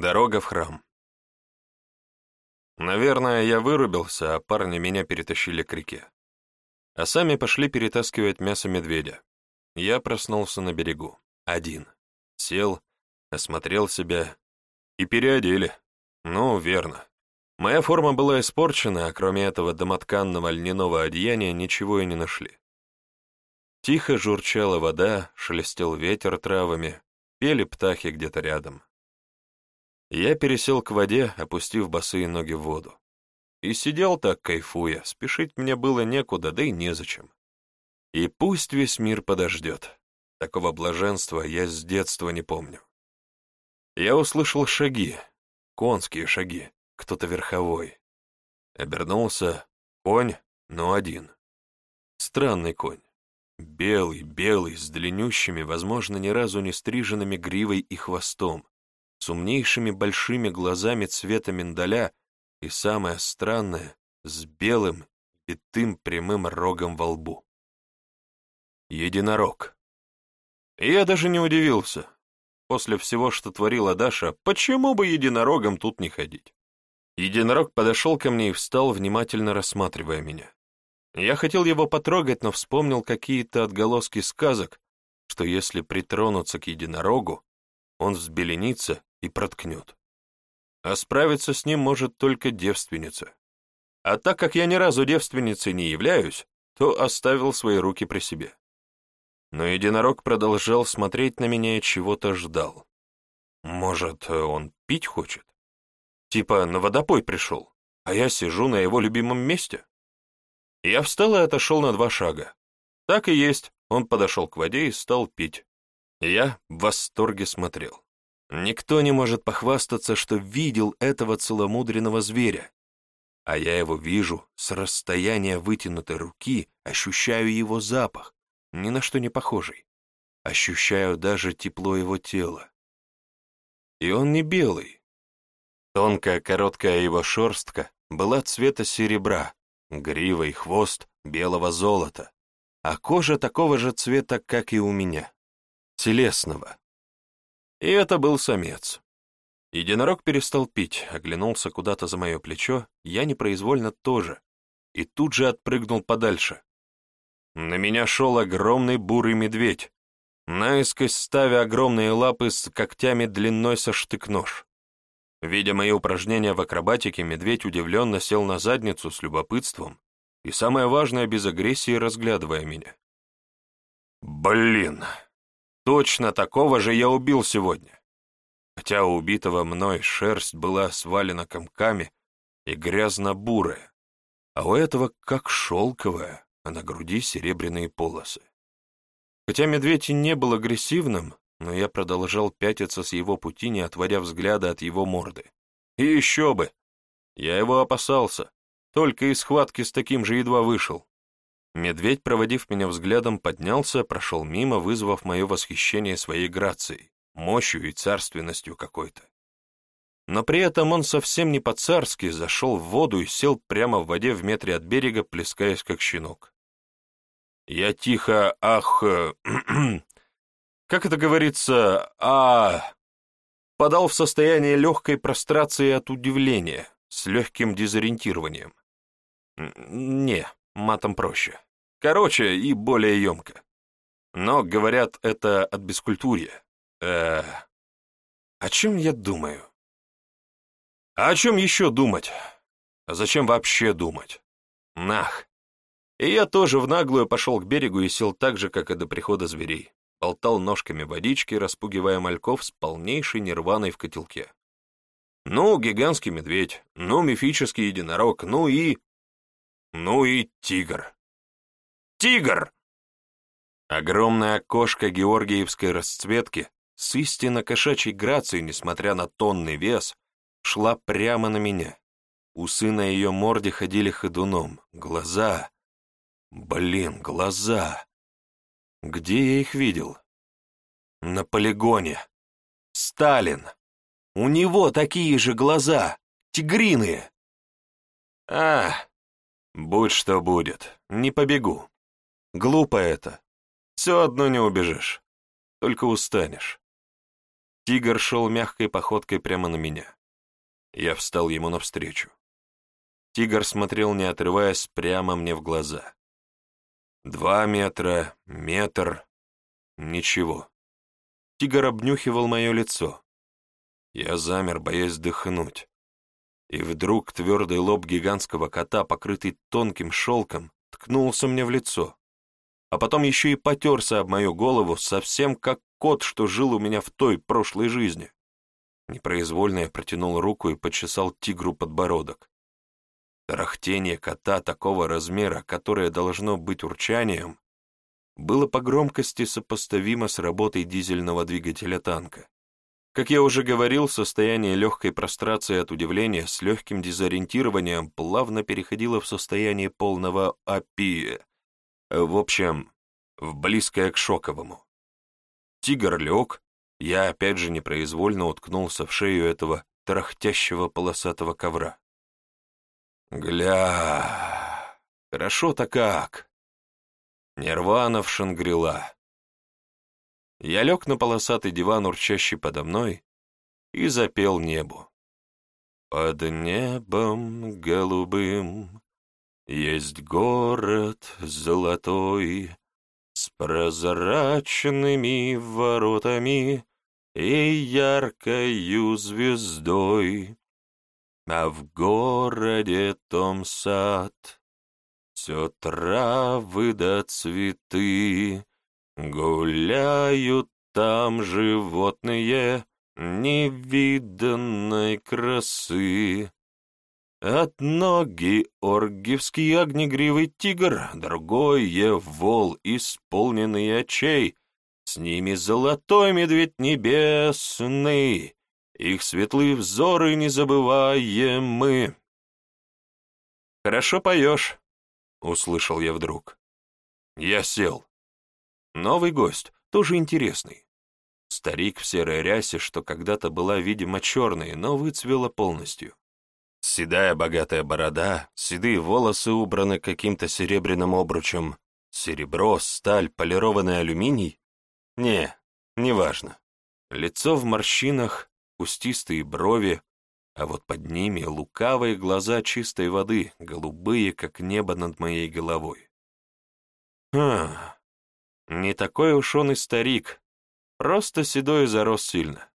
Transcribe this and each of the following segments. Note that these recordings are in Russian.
Дорога в храм. Наверное, я вырубился, а парни меня перетащили к реке. А сами пошли перетаскивать мясо медведя. Я проснулся на берегу, один. Сел, осмотрел себя и переодели. Ну, верно. Моя форма была испорчена, а кроме этого домотканного льняного одеяния ничего и не нашли. Тихо журчала вода, шелестел ветер травами, пели птахи где-то рядом. Я пересел к воде, опустив босые ноги в воду. И сидел так, кайфуя, спешить мне было некуда, да и незачем. И пусть весь мир подождет. Такого блаженства я с детства не помню. Я услышал шаги, конские шаги, кто-то верховой. Обернулся, конь, но один. Странный конь. Белый, белый, с длиннющими, возможно, ни разу не стриженными гривой и хвостом, умнейшими большими глазами цвета миндаля и, самое странное, с белым, битым прямым рогом во лбу. Единорог. Я даже не удивился. После всего, что творила Даша, почему бы единорогом тут не ходить? Единорог подошел ко мне и встал, внимательно рассматривая меня. Я хотел его потрогать, но вспомнил какие-то отголоски сказок, что если притронуться к единорогу, он взбеленится и проткнет. А справиться с ним может только девственница. А так как я ни разу девственницей не являюсь, то оставил свои руки при себе. Но единорог продолжал смотреть на меня и чего-то ждал. Может, он пить хочет? Типа на водопой пришел, а я сижу на его любимом месте? Я встал и отошел на два шага. Так и есть, он подошел к воде и стал пить. Я в восторге смотрел. Никто не может похвастаться, что видел этого целомудренного зверя. А я его вижу с расстояния вытянутой руки, ощущаю его запах, ни на что не похожий. Ощущаю даже тепло его тела. И он не белый. Тонкая короткая его шерстка была цвета серебра, грива и хвост белого золота, а кожа такого же цвета, как и у меня, телесного. И это был самец. Единорог перестал пить, оглянулся куда-то за мое плечо, я непроизвольно тоже, и тут же отпрыгнул подальше. На меня шел огромный бурый медведь, наискось ставя огромные лапы с когтями длиной со штык-нож. Видя мои упражнения в акробатике, медведь удивленно сел на задницу с любопытством и, самое важное, без агрессии разглядывая меня. «Блин!» Точно такого же я убил сегодня. Хотя у убитого мной шерсть была свалена комками и грязно-бурая, а у этого как шелковая, а на груди серебряные полосы. Хотя медведь и не был агрессивным, но я продолжал пятиться с его пути, не отводя взгляда от его морды. И еще бы! Я его опасался, только из схватки с таким же едва вышел. Медведь, проводив меня взглядом, поднялся, прошел мимо, вызвав мое восхищение своей грацией, мощью и царственностью какой-то. Но при этом он совсем не по-царски зашел в воду и сел прямо в воде в метре от берега, плескаясь как щенок. Я тихо, ах, как это говорится, а... Подал в состояние легкой прострации от удивления, с легким дезориентированием. Не, матом проще. Короче и более емко. Но, говорят, это от бескультурья. Э, о чем я думаю? А о чем еще думать? А зачем вообще думать? Нах. И я тоже в наглую пошел к берегу и сел так же, как и до прихода зверей. Болтал ножками водички, распугивая мальков с полнейшей нирваной в котелке. Ну, гигантский медведь, ну, мифический единорог, ну и ну и тигр. Тигр! Огромное окошко георгиевской расцветки с истинно кошачьей грацией, несмотря на тонный вес, шла прямо на меня. Усы на ее морде ходили ходуном. Глаза... Блин, глаза... Где я их видел? На полигоне. Сталин. У него такие же глаза, тигриные. А, Будь что будет, не побегу. Глупо это. Все одно не убежишь. Только устанешь. Тигр шел мягкой походкой прямо на меня. Я встал ему навстречу. Тигр смотрел, не отрываясь, прямо мне в глаза. Два метра, метр, ничего. Тигр обнюхивал мое лицо. Я замер, боясь дыхнуть. И вдруг твердый лоб гигантского кота, покрытый тонким шелком, ткнулся мне в лицо. А потом еще и потерся об мою голову, совсем как кот, что жил у меня в той прошлой жизни. Непроизвольно я протянул руку и почесал тигру подбородок. Тарахтение кота такого размера, которое должно быть урчанием, было по громкости сопоставимо с работой дизельного двигателя танка. Как я уже говорил, состояние легкой прострации от удивления с легким дезориентированием плавно переходило в состояние полного апия. В общем, в близкое к шоковому. Тигр лег, я опять же непроизвольно уткнулся в шею этого трахтящего полосатого ковра. Гля, хорошо-то как! Нирвана в Шангрила. Я лег на полосатый диван, урчащий подо мной, и запел небу. Под небом голубым есть город золотой с прозрачными воротами и яркою звездой. А в городе том сад, все травы да цветы, Гуляют там животные невиданной красы. от ноги оргивский огнегривый тигр, другое — вол, исполненный очей, с ними золотой медведь небесный, их светлые взоры незабываемы. «Хорошо поешь», — услышал я вдруг. Я сел. Новый гость, тоже интересный. Старик в серой рясе, что когда-то была, видимо, черной, но выцвела полностью. Седая богатая борода, седые волосы убраны каким-то серебряным обручем, серебро, сталь, полированный алюминий? Не, неважно. Лицо в морщинах, кустистые брови, а вот под ними лукавые глаза чистой воды, голубые, как небо над моей головой. Хм, не такой уж он и старик, просто седой зарос сильно.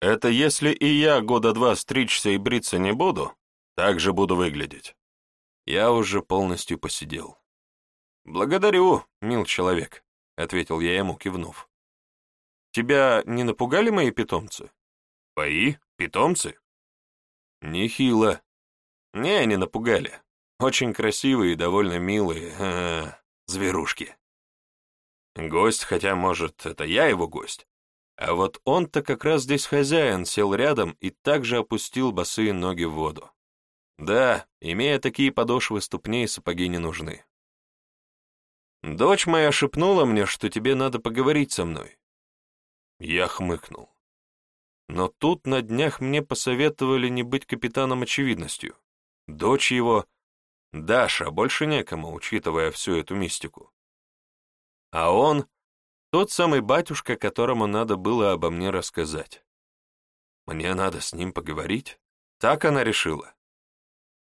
Это если и я года два стричься и бриться не буду, так же буду выглядеть. Я уже полностью посидел. «Благодарю, мил человек», — ответил я ему, кивнув. «Тебя не напугали мои питомцы?» «Твои? Питомцы?» «Нехило». «Не, они напугали. Очень красивые и довольно милые э -э, зверушки». Гость, хотя, может, это я его гость. А вот он-то как раз здесь хозяин, сел рядом и также опустил босые ноги в воду. Да, имея такие подошвы ступней, сапоги не нужны. «Дочь моя шепнула мне, что тебе надо поговорить со мной». Я хмыкнул. Но тут на днях мне посоветовали не быть капитаном очевидностью. Дочь его, Даша, больше некому, учитывая всю эту мистику. А он — тот самый батюшка, которому надо было обо мне рассказать. Мне надо с ним поговорить. Так она решила.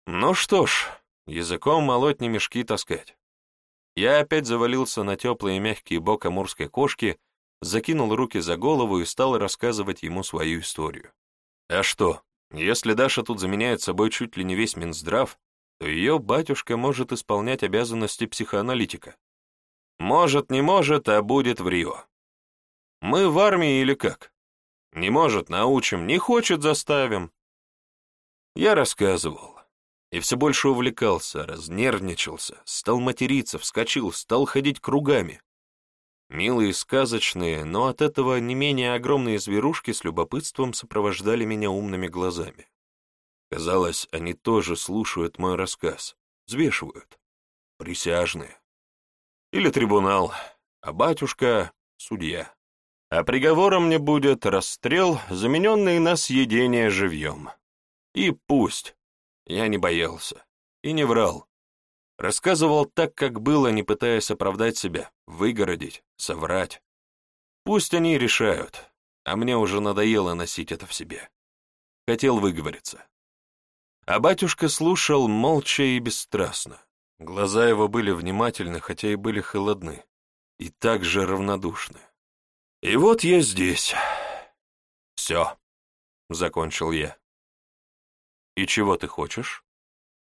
Ну что ж, языком молоть не мешки таскать. Я опять завалился на теплый и мягкий бок амурской кошки, закинул руки за голову и стал рассказывать ему свою историю. А что, если Даша тут заменяет собой чуть ли не весь Минздрав, то ее батюшка может исполнять обязанности психоаналитика. Может, не может, а будет в Рио. Мы в армии или как? Не может, научим, не хочет, заставим. Я рассказывал. И все больше увлекался, разнервничался, стал материться, вскочил, стал ходить кругами. Милые, сказочные, но от этого не менее огромные зверушки с любопытством сопровождали меня умными глазами. Казалось, они тоже слушают мой рассказ, взвешивают. Присяжные. Или трибунал, а батюшка — судья. А приговором мне будет расстрел, замененный на съедение живьем. И пусть. Я не боялся. И не врал. Рассказывал так, как было, не пытаясь оправдать себя, выгородить, соврать. Пусть они решают, а мне уже надоело носить это в себе. Хотел выговориться. А батюшка слушал молча и бесстрастно. Глаза его были внимательны, хотя и были холодны, и также равнодушны. «И вот я здесь. Все», — закончил я. «И чего ты хочешь?»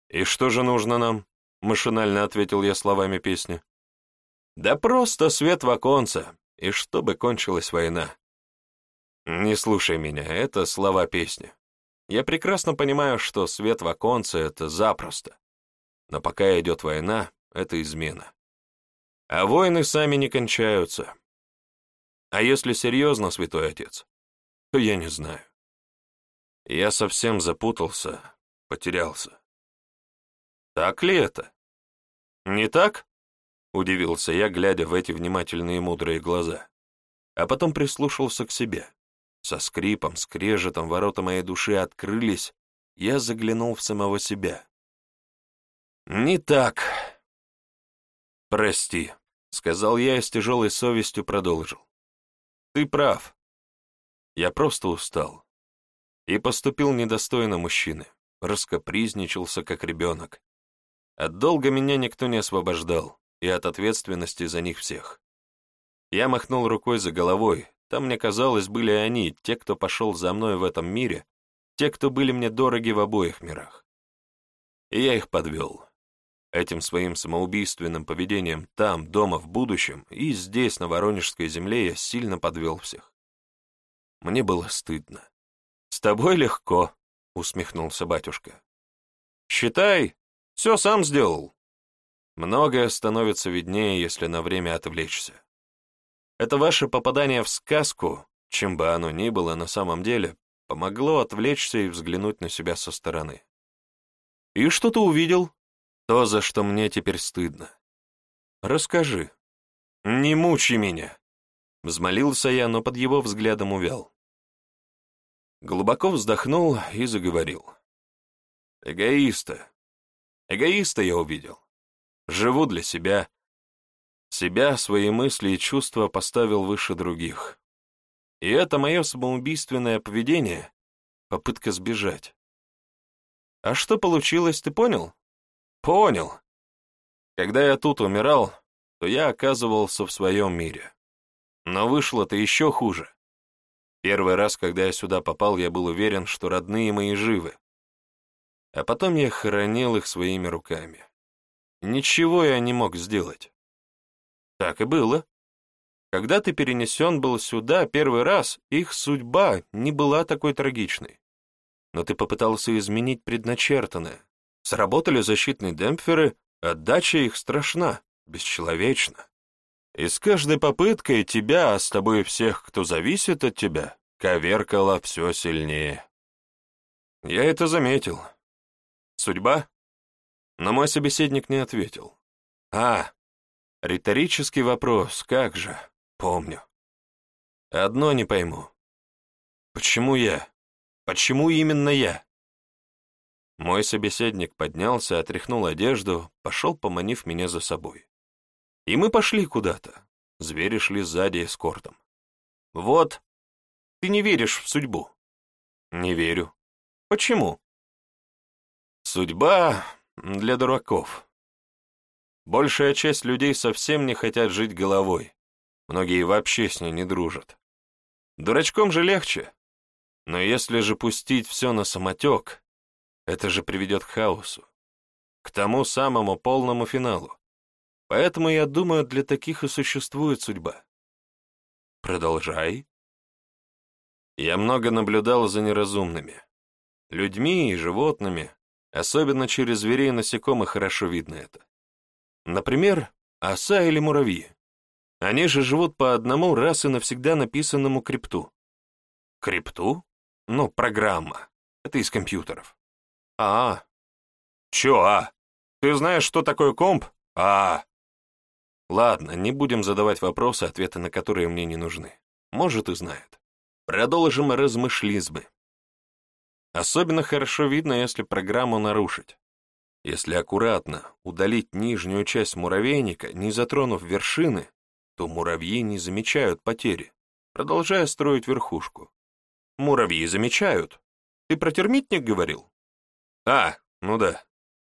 «И что же нужно нам?» — машинально ответил я словами песни. «Да просто свет в оконце, и чтобы кончилась война». «Не слушай меня, это слова песни. Я прекрасно понимаю, что свет в оконце — это запросто. Но пока идет война, это измена. А войны сами не кончаются. А если серьезно, святой отец, то я не знаю. Я совсем запутался, потерялся. Так ли это? Не так? Удивился я, глядя в эти внимательные мудрые глаза. А потом прислушался к себе. Со скрипом, скрежетом ворота моей души открылись, я заглянул в самого себя. «Не так!» «Прости», — сказал я и с тяжелой совестью продолжил. «Ты прав. Я просто устал. И поступил недостойно мужчины. Раскопризничался, как ребенок. От долга меня никто не освобождал, и от ответственности за них всех. Я махнул рукой за головой. Там, мне казалось, были они, те, кто пошел за мной в этом мире, те, кто были мне дороги в обоих мирах. И я их подвел. Этим своим самоубийственным поведением там, дома, в будущем и здесь, на Воронежской земле, я сильно подвел всех. Мне было стыдно. «С тобой легко», — усмехнулся батюшка. «Считай, все сам сделал». Многое становится виднее, если на время отвлечься. Это ваше попадание в сказку, чем бы оно ни было на самом деле, помогло отвлечься и взглянуть на себя со стороны. И что ты увидел? то, за что мне теперь стыдно. Расскажи. Не мучи меня. Взмолился я, но под его взглядом увял. Глубоко вздохнул и заговорил. Эгоиста. Эгоиста я увидел. Живу для себя. Себя, свои мысли и чувства поставил выше других. И это мое самоубийственное поведение — попытка сбежать. А что получилось, ты понял? Понял. Когда я тут умирал, то я оказывался в своем мире. Но вышло-то еще хуже. Первый раз, когда я сюда попал, я был уверен, что родные мои живы. А потом я хоронил их своими руками. Ничего я не мог сделать. Так и было. Когда ты перенесен был сюда первый раз, их судьба не была такой трагичной. Но ты попытался изменить предначертанное. Сработали защитные демпферы, отдача их страшна, бесчеловечна. И с каждой попыткой тебя, а с тобой всех, кто зависит от тебя, коверкала все сильнее. Я это заметил. Судьба? Но мой собеседник не ответил. А, риторический вопрос, как же, помню. Одно не пойму. Почему я? Почему именно я? Мой собеседник поднялся, отряхнул одежду, пошел, поманив меня за собой. И мы пошли куда-то. Звери шли сзади эскортом. «Вот, ты не веришь в судьбу?» «Не верю». «Почему?» «Судьба для дураков. Большая часть людей совсем не хотят жить головой. Многие вообще с ней не дружат. Дурачком же легче. Но если же пустить все на самотек...» Это же приведет к хаосу. К тому самому полному финалу. Поэтому, я думаю, для таких и существует судьба. Продолжай. Я много наблюдал за неразумными. Людьми и животными, особенно через зверей и насекомых, хорошо видно это. Например, оса или муравьи. Они же живут по одному раз и навсегда написанному крипту. Крипту? Ну, программа. Это из компьютеров. «А, чё, а? Ты знаешь, что такое комп? А...» Ладно, не будем задавать вопросы, ответы на которые мне не нужны. Может, и знает. Продолжим размышлизбы. Особенно хорошо видно, если программу нарушить. Если аккуратно удалить нижнюю часть муравейника, не затронув вершины, то муравьи не замечают потери, продолжая строить верхушку. Муравьи замечают. Ты про термитник говорил? А, ну да,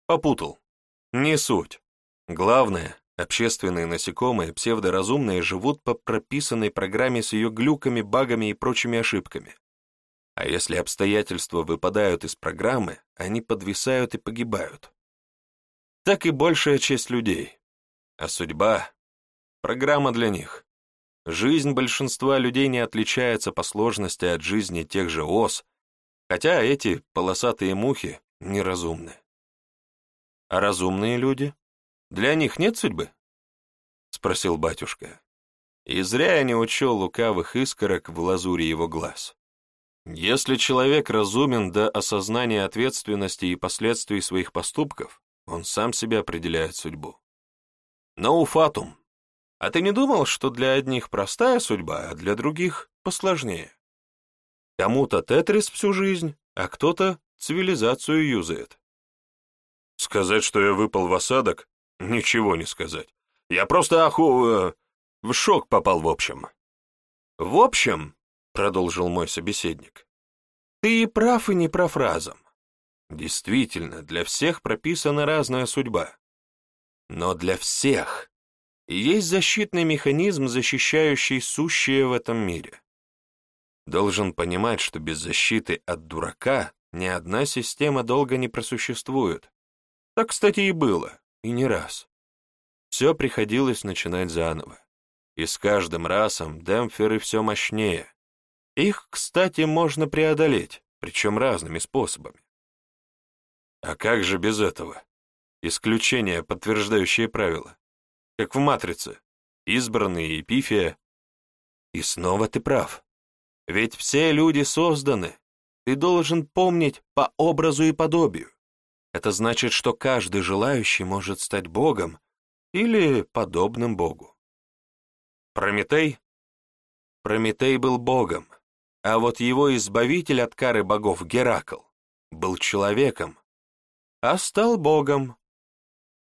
попутал. Не суть. Главное, общественные насекомые псевдоразумные живут по прописанной программе с ее глюками, багами и прочими ошибками. А если обстоятельства выпадают из программы, они подвисают и погибают. Так и большая часть людей. А судьба — программа для них. Жизнь большинства людей не отличается по сложности от жизни тех же ос, хотя эти полосатые мухи неразумны. А разумные люди? Для них нет судьбы? Спросил батюшка. И зря я не учел лукавых искорок в лазуре его глаз. Если человек разумен до осознания ответственности и последствий своих поступков, он сам себе определяет судьбу. Но уфатум. А ты не думал, что для одних простая судьба, а для других посложнее? Кому-то тетрис всю жизнь, а кто-то цивилизацию юзает. Сказать, что я выпал в осадок? Ничего не сказать. Я просто оху... Э, в шок попал в общем. В общем, продолжил мой собеседник, ты и прав, и не прав разом. Действительно, для всех прописана разная судьба. Но для всех есть защитный механизм, защищающий сущее в этом мире. Должен понимать, что без защиты от дурака ни одна система долго не просуществует. Так, кстати, и было, и не раз. Все приходилось начинать заново. И с каждым разом демпферы все мощнее. Их, кстати, можно преодолеть, причем разными способами. А как же без этого? Исключение подтверждающие правила. Как в «Матрице». Избранные эпифия. И снова ты прав. Ведь все люди созданы, ты должен помнить по образу и подобию. Это значит, что каждый желающий может стать богом или подобным богу. Прометей? Прометей был богом, а вот его избавитель от кары богов Геракл был человеком, а стал богом.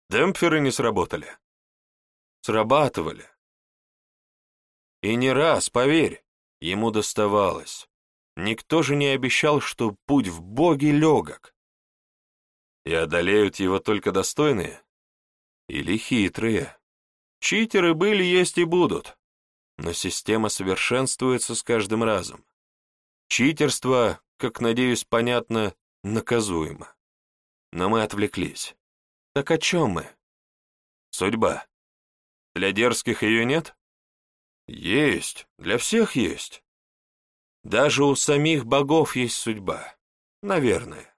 Демпферы не сработали. Срабатывали. И не раз, поверь, ему доставалось. Никто же не обещал, что путь в боги легок. И одолеют его только достойные? Или хитрые? Читеры были, есть и будут. Но система совершенствуется с каждым разом. Читерство, как, надеюсь, понятно, наказуемо. Но мы отвлеклись. Так о чем мы? Судьба. Для дерзких ее нет? Есть, для всех есть. Даже у самих богов есть судьба. Наверное.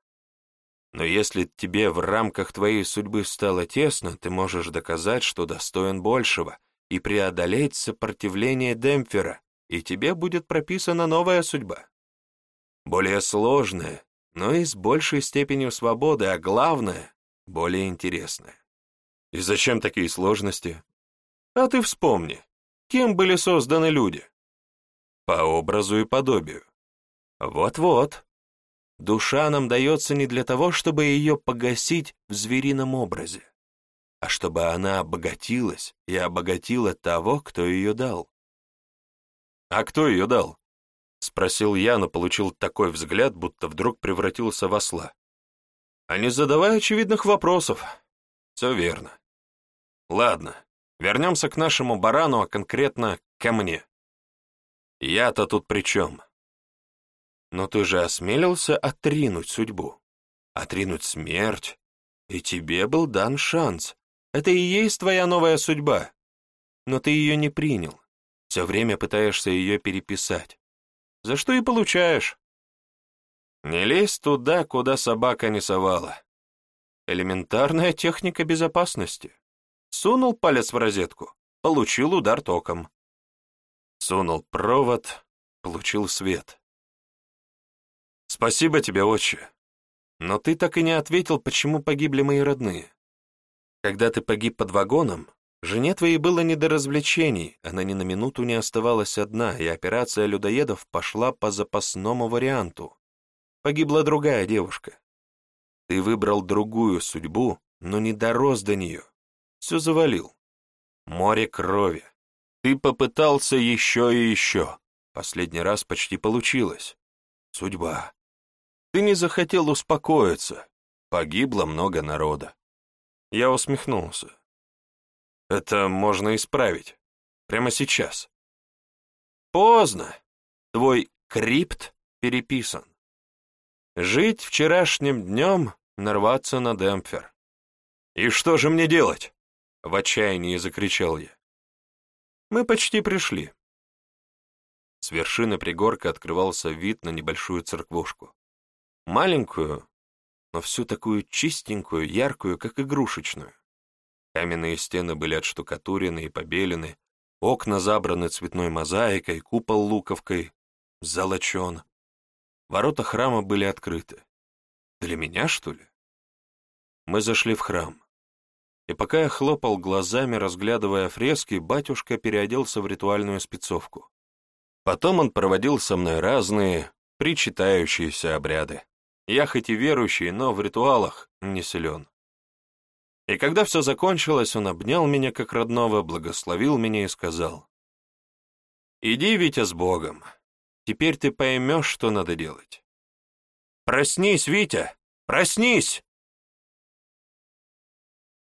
Но если тебе в рамках твоей судьбы стало тесно, ты можешь доказать, что достоин большего, и преодолеть сопротивление Демпфера, и тебе будет прописана новая судьба. Более сложная, но и с большей степенью свободы, а главное, более интересная. И зачем такие сложности? А ты вспомни, кем были созданы люди? по образу и подобию. Вот-вот. Душа нам дается не для того, чтобы ее погасить в зверином образе, а чтобы она обогатилась и обогатила того, кто ее дал. «А кто ее дал?» — спросил я, но получил такой взгляд, будто вдруг превратился в осла. «А не задавай очевидных вопросов. Все верно. Ладно, вернемся к нашему барану, а конкретно ко мне. Я-то тут при чем? Но ты же осмелился отринуть судьбу, отринуть смерть, и тебе был дан шанс. Это и есть твоя новая судьба. Но ты ее не принял. Все время пытаешься ее переписать. За что и получаешь. Не лезь туда, куда собака не совала. Элементарная техника безопасности. Сунул палец в розетку, получил удар током. Сунул провод, получил свет. «Спасибо тебе, отче. Но ты так и не ответил, почему погибли мои родные. Когда ты погиб под вагоном, жене твоей было не до развлечений, она ни на минуту не оставалась одна, и операция людоедов пошла по запасному варианту. Погибла другая девушка. Ты выбрал другую судьбу, но не дорос до нее. Все завалил. Море крови, ты попытался еще и еще. Последний раз почти получилось. Судьба. Ты не захотел успокоиться. Погибло много народа. Я усмехнулся. Это можно исправить. Прямо сейчас. Поздно. Твой крипт переписан. Жить вчерашним днем, нарваться на демпфер. «И что же мне делать?» — в отчаянии закричал я. Мы почти пришли». С вершины пригорка открывался вид на небольшую церквушку. Маленькую, но всю такую чистенькую, яркую, как игрушечную. Каменные стены были отштукатурены и побелены, окна забраны цветной мозаикой, купол луковкой, золочен. Ворота храма были открыты. Для меня, что ли? Мы зашли в храм. И пока я хлопал глазами, разглядывая фрески, батюшка переоделся в ритуальную спецовку. Потом он проводил со мной разные, причитающиеся обряды. Я хоть и верующий, но в ритуалах не силен. И когда все закончилось, он обнял меня как родного, благословил меня и сказал, «Иди, Витя, с Богом. Теперь ты поймешь, что надо делать». «Проснись, Витя! Проснись!»